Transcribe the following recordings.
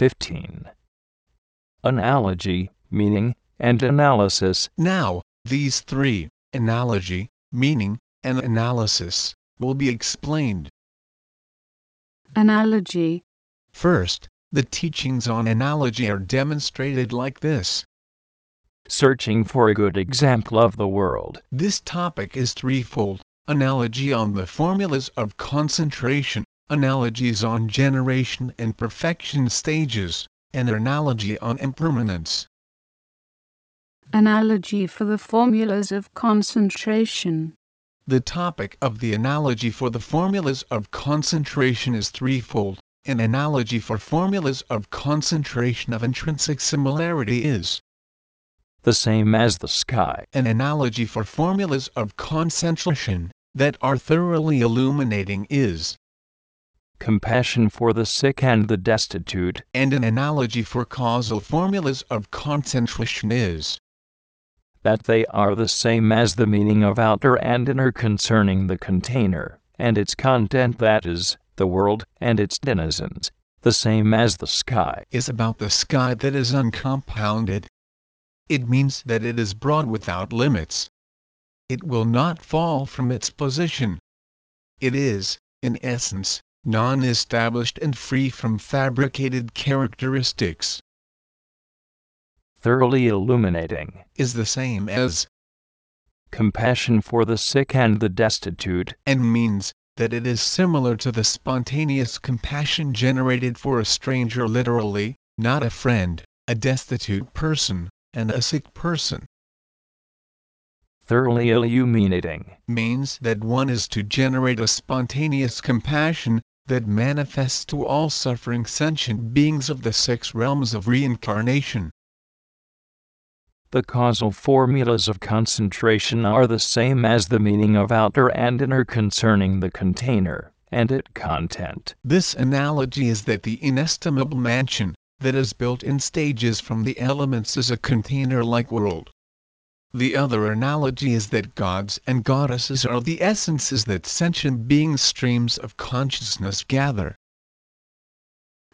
15. Analogy, meaning, and analysis. Now, these three analogy, meaning, and analysis will be explained. Analogy. First, the teachings on analogy are demonstrated like this. Searching for a good example of the world. This topic is threefold analogy on the formulas of concentration, analogies on generation and perfection stages, and analogy on impermanence. Analogy for the formulas of concentration. The topic of the analogy for the formulas of concentration is threefold. An analogy for formulas of concentration of intrinsic similarity is the same as the sky. An analogy for formulas of concentration that are thoroughly illuminating is compassion for the sick and the destitute. And an analogy for causal formulas of concentration is that they are the same as the meaning of outer and inner concerning the container, and its content that is, the world and its denizens, the same as the sky. Is about the sky that is uncompounded. It means that it is broad without limits. It will not fall from its position. It is, in essence, non established and free from fabricated characteristics. Thoroughly illuminating, is the same as compassion for the sick and the destitute, and means that it is similar to the spontaneous compassion generated for a stranger literally, not a friend, a destitute person, and a sick person. Thoroughly illuminating. Means that one is to generate a spontaneous compassion that manifests to all suffering sentient beings of the six realms of reincarnation. The causal formulas of concentration are the same as the meaning of outer and inner concerning the container and its content. This analogy is that the inestimable mansion that is built in stages from the elements is a container like world. The other analogy is that gods and goddesses are the essences that sentient beings' streams of consciousness gather.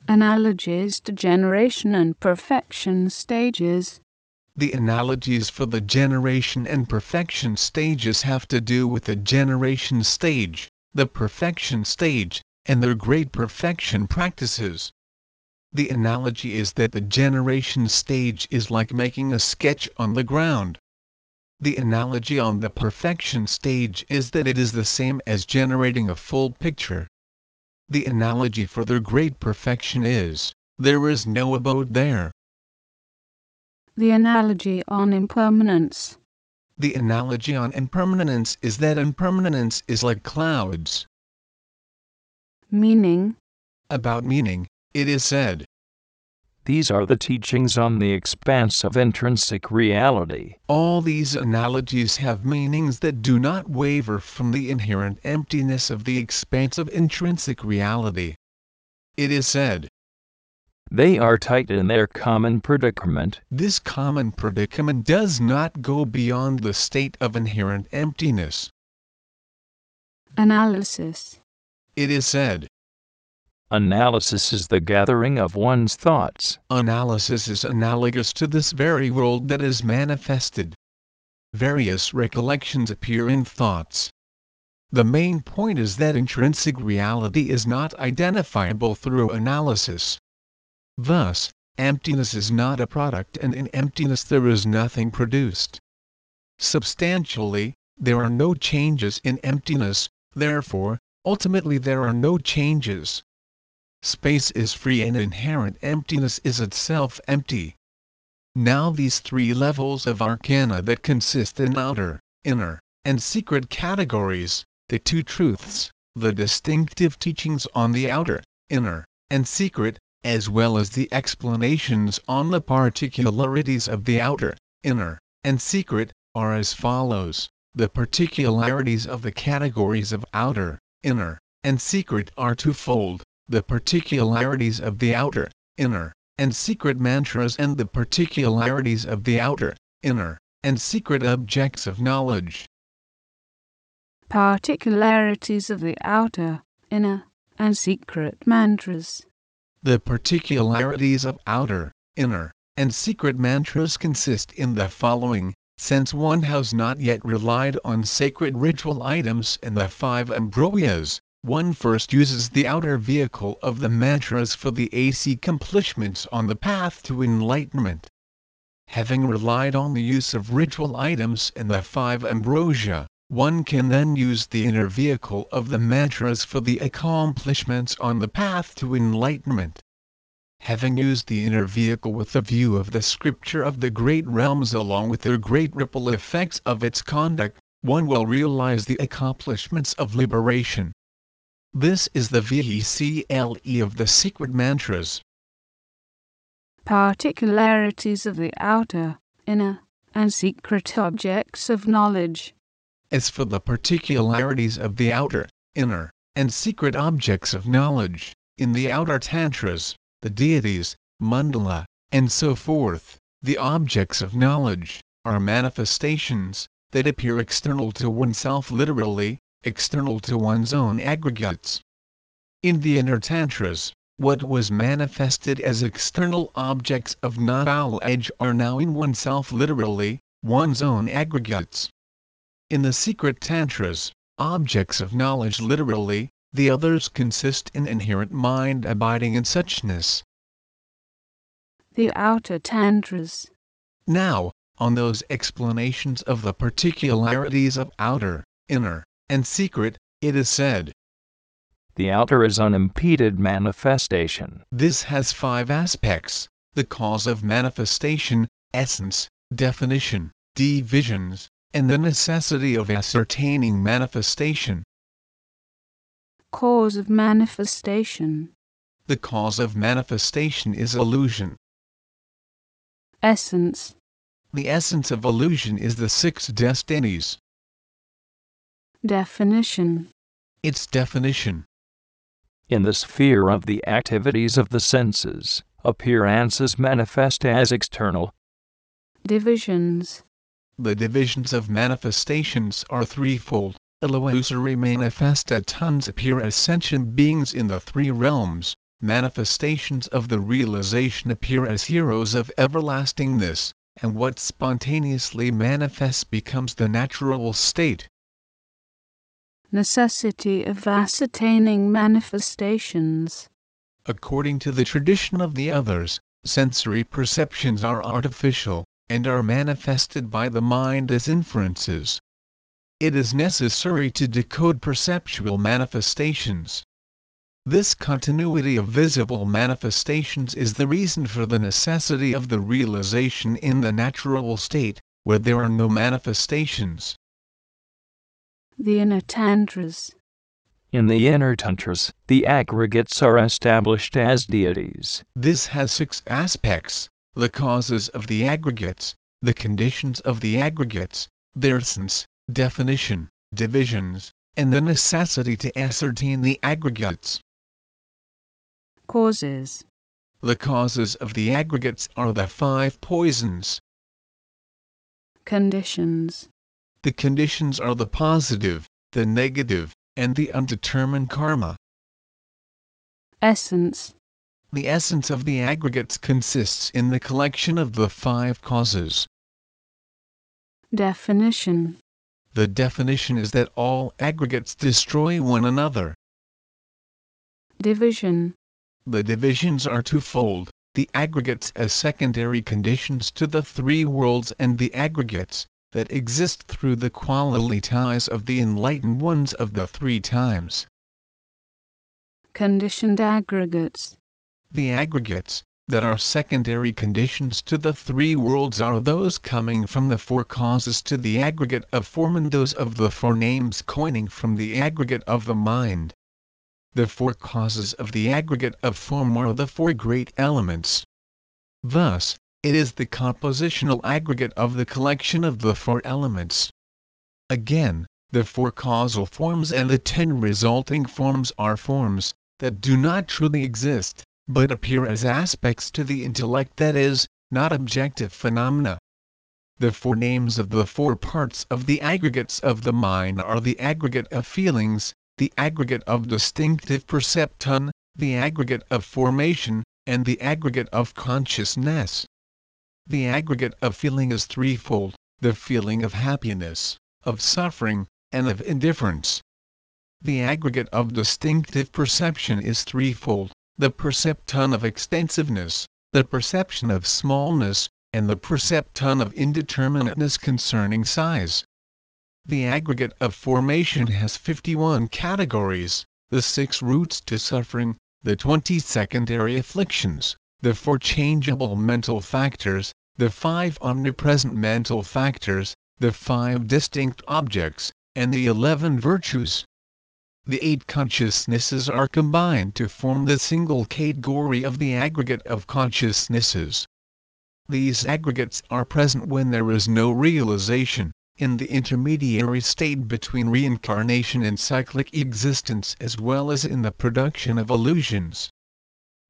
Analogies to generation and perfection stages. The analogies for the generation and perfection stages have to do with the generation stage, the perfection stage, and their great perfection practices. The analogy is that the generation stage is like making a sketch on the ground. The analogy on the perfection stage is that it is the same as generating a full picture. The analogy for the great perfection is, there is no abode there. The analogy on impermanence. The analogy on impermanence is that impermanence is like clouds. Meaning? About meaning, it is said. These are the teachings on the expanse of intrinsic reality. All these analogies have meanings that do not waver from the inherent emptiness of the expanse of intrinsic reality. It is said, they are tight in their common predicament. This common predicament does not go beyond the state of inherent emptiness. Analysis. It is said. Analysis is the gathering of one's thoughts. Analysis is analogous to this very world that is manifested. Various recollections appear in thoughts. The main point is that intrinsic reality is not identifiable through analysis. Thus, emptiness is not a product and in emptiness there is nothing produced. Substantially, there are no changes in emptiness, therefore, ultimately there are no changes. Space is free and inherent emptiness is itself empty. Now these three levels of arcana that consist in outer, inner, and secret categories, the two truths, the distinctive teachings on the outer, inner, and secret, as well as the explanations on the particularities of the outer, inner, and secret, are as follows. The particularities of the categories of outer, inner, and secret are twofold the particularities of the outer, inner, and secret mantras and the particularities of the outer, inner, and secret objects of knowledge. Particularities of the outer, inner, and secret mantras. The particularities of outer, inner, and secret mantras consist in the following since one has not yet relied on sacred ritual items and the five ambrosia, one first uses the outer vehicle of the mantras for the AC accomplishments on the path to enlightenment. Having relied on the use of ritual items and the five ambrosia, one can then use the inner vehicle of the mantras for the accomplishments on the path to enlightenment having used the inner vehicle with the view of the scripture of the great realms along with their great ripple effects of its conduct, one will realize the accomplishments of liberation. This is the vehicle of the secret mantras. Particularities of the outer, inner, and secret objects of knowledge. As for the particularities of the outer, inner, and secret objects of knowledge, in the outer tantras, the deities, mandala, and so forth, the objects of knowledge, are manifestations that appear external to oneself literally, external to one's own aggregates. In the inner tantras, what was manifested as external objects of knowledge are now in oneself literally, one's own aggregates. In the secret tantras, objects of knowledge literally, the others consist in inherent mind abiding in suchness. The outer tantras. Now, on those explanations of the particularities of outer, inner, and secret, it is said. The outer is unimpeded manifestation. This has five aspects the cause of manifestation, essence, definition, divisions, and the necessity of ascertaining manifestation cause of manifestation. The cause of manifestation is illusion. Essence. The essence of illusion is the six destinies. Definition. Its definition. In the sphere of the activities of the senses, appearances manifest as external. Divisions. The divisions of manifestations are threefold illusory manifestatons appear as sentient beings in the three realms, manifestations of the realization appear as heroes of everlastingness, and what spontaneously manifests becomes the natural state. Necessity of ascertaining manifestations. According to the tradition of the others, sensory perceptions are artificial, and are manifested by the mind as inferences it is necessary to decode perceptual manifestations. This continuity of visible manifestations is the reason for the necessity of the realization in the natural state, where there are no manifestations. The inner tantras. In the inner tantras, the aggregates are established as deities. This has six aspects the causes of the aggregates, the conditions of the aggregates, their sense, definition, divisions, and the necessity to ascertain the aggregates. Causes The causes of the aggregates are the five poisons. Conditions The conditions are the positive, the negative, and the undetermined karma. Essence The essence of the aggregates consists in the collection of the five causes. Definition the definition is that all aggregates destroy one another. Division The divisions are twofold the aggregates as secondary conditions to the three worlds and the aggregates that exist through the qualities of the enlightened ones of the three times. Conditioned aggregates The aggregates, that are secondary conditions to the three worlds are those coming from the four causes to the aggregate of form and those of the four names coining from the aggregate of the mind. The four causes of the aggregate of form are the four great elements. Thus, it is the compositional aggregate of the collection of the four elements. Again, the four causal forms and the ten resulting forms are forms that do not truly exist but appear as aspects to the intellect that is, not objective phenomena. The four names of the four parts of the aggregates of the mind are the aggregate of feelings, the aggregate of distinctive percepton, the aggregate of formation, and the aggregate of consciousness. The aggregate of feeling is threefold the feeling of happiness, of suffering, and of indifference. The aggregate of distinctive perception is threefold the percepton of extensiveness, the perception of smallness, and the percepton of indeterminateness concerning size. The aggregate of formation has 51 categories, the six roots to suffering, the 20 secondary afflictions, the four changeable mental factors, the five omnipresent mental factors, the five distinct objects, and the 11 virtues. The eight consciousnesses are combined to form the single category of the aggregate of consciousnesses. These aggregates are present when there is no realization, in the intermediary state between reincarnation and cyclic existence as well as in the production of illusions.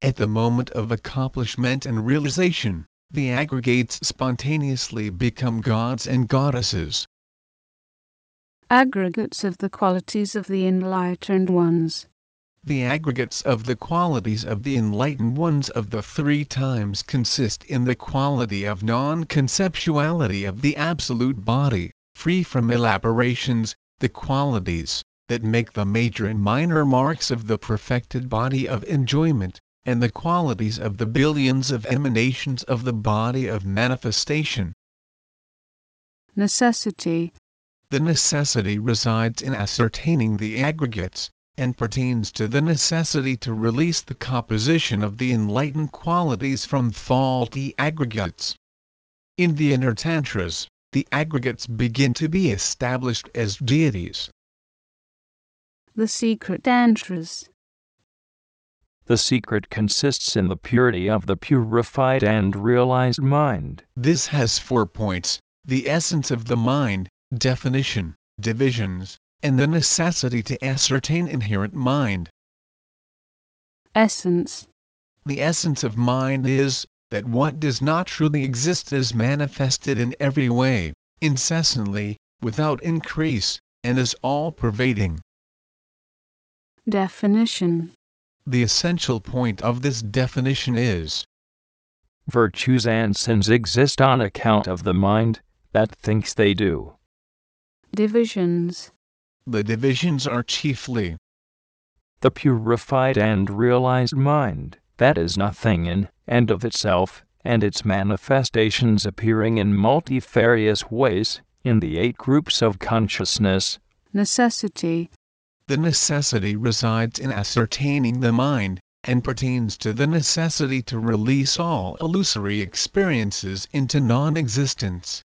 At the moment of accomplishment and realization, the aggregates spontaneously become gods and goddesses. Aggregates of the qualities of the enlightened ones. The aggregates of the qualities of the enlightened ones of the three times consist in the quality of non conceptuality of the absolute body, free from elaborations, the qualities that make the major and minor marks of the perfected body of enjoyment, and the qualities of the billions of emanations of the body of manifestation. Necessity. The necessity resides in ascertaining the aggregates, and pertains to the necessity to release the composition of the enlightened qualities from faulty aggregates. In the inner tantras, the aggregates begin to be established as deities. The secret tantras. The secret consists in the purity of the purified and realized mind. This has four points the essence of the mind, definition, divisions, and the necessity to ascertain inherent mind. Essence. The essence of mind is that what does not truly exist is manifested in every way, incessantly, without increase, and is all pervading. Definition. The essential point of this definition is Virtues and sins exist on account of the mind that thinks they do. Divisions. the divisions are chiefly The purified and realized mind that is nothing in and of itself, and its manifestations appearing in multifarious ways in the eight groups of consciousness. Necessity. The necessity resides in ascertaining the mind, and pertains to the necessity to release all illusory experiences into non existence.